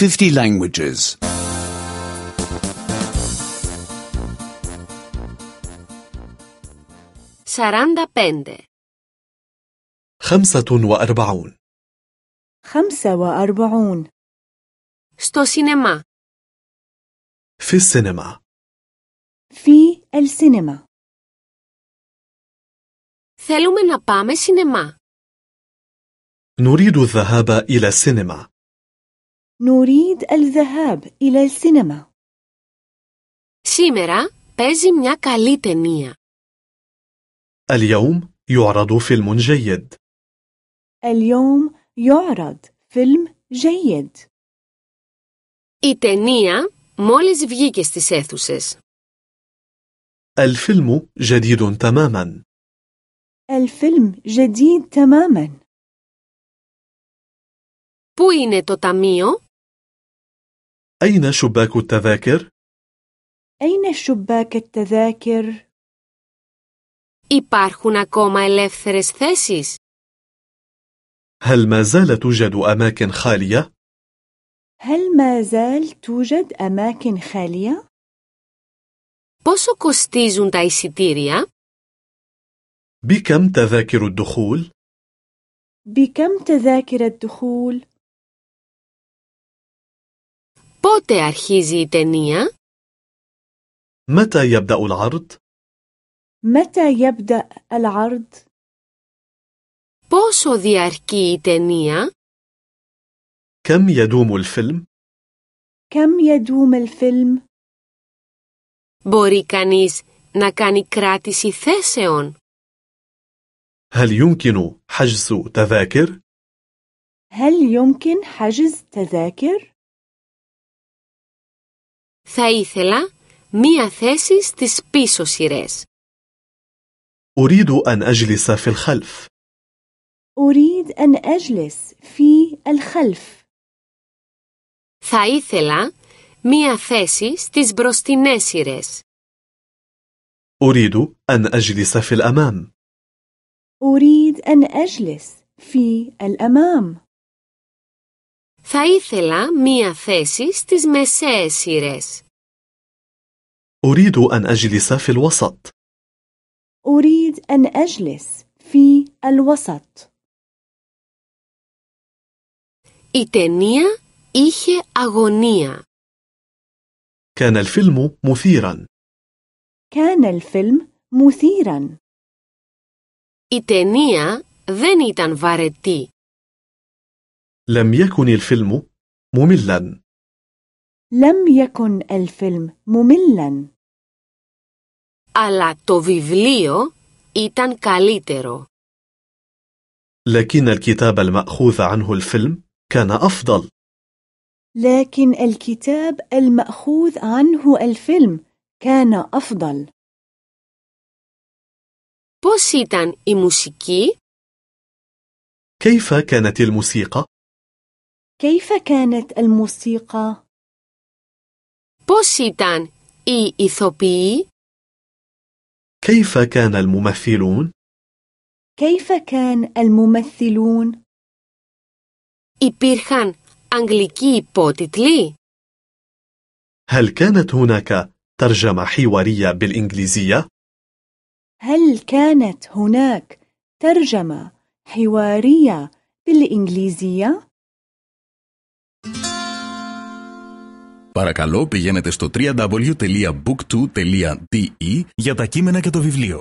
50 languages. 45. خمسة وأربعون خمسة وأربعون Στο σινεμά. في السينما في السينما Θέλουμε να πάμε σινεμά. نريد الذهاب إلى السينما نريد الذهاب إلى السينما Σήμερα παίζει μια καλή ταινία. اليوم يعرض فيلم جيد اليوم يعرض فيلم جيد Η ταινία μόλις βγήκε στις αίθουσες. الفيلم جديد تماما الفيلم جديد تماما Πού είναι το ταμείο? أين شباك التذاكر؟ أين شباك التذاكر؟ Υπάρχουν ακόμα ελεύθερες θέσεις? هل ما زال توجد أماكن خالية؟ هل ما زال توجد أماكن خالية؟ Πόσο κοστίζουν τα εισιτήρια? بكم تذاكر الدخول؟ بكم تذاكر الدخول؟ Πότε αρχίζει η ταινία? متى يبدأ العرض؟ متى يبدأ العرض؟ Πόσο διαρκεί η ταινία? كم يدوم الفيلم؟ كم يدوم الفيلم؟ Μπορεί κανείς να κάνει κράτηση θέσεων? هل يمكن حجز تذاكر؟ هل يمكن حجز تذاكر؟ Θα ήθελα μία θέση στις πίσω σειρές. أريد أن أجلس في الخلف أريد أن أجلس في الخلف Θα ήθελα μία θέση στις μπροστινές σειρές. أريد أن أجلس في الأمام أريد أن أجلس في الأمام Θα ήθελα μία θέση στις μεσαίες σειρές. أريد أن أجلس في الوسط أريد أن أجلس في الوسط Η ταινία είχε αγωνία. كان الفيلم مثيرا كان الفيلم مثيرا Η ταινία δεν ήταν βαρετή. لم يكن الفيلم مملا لم يكن الفيلم مملا Αλλά το βιβλίο ήταν καλύτερο. لكن الكتاب المأخوذ عنه الفيلم كان أفضل لكن الكتاب المأخوذ عنه الفيلم كان أفضل Πώς ήταν η μουσική? كيف كانت الموسيقى؟ كيف كانت الموسيقى؟ Πώς ήταν οι ηθοποιοί? كيف كان الممثلون؟ كيف كان الممثلون؟ Υπήρχαν αγγλικοί υπότιτλοι? هل كانت هناك ترجمة حوارية بالإنجليزية؟ هل كانت هناك ترجمة حوارية بالإنجليزية؟ Παρακαλώ πηγαίνετε στο www.book2.de για τα κείμενα και το βιβλίο.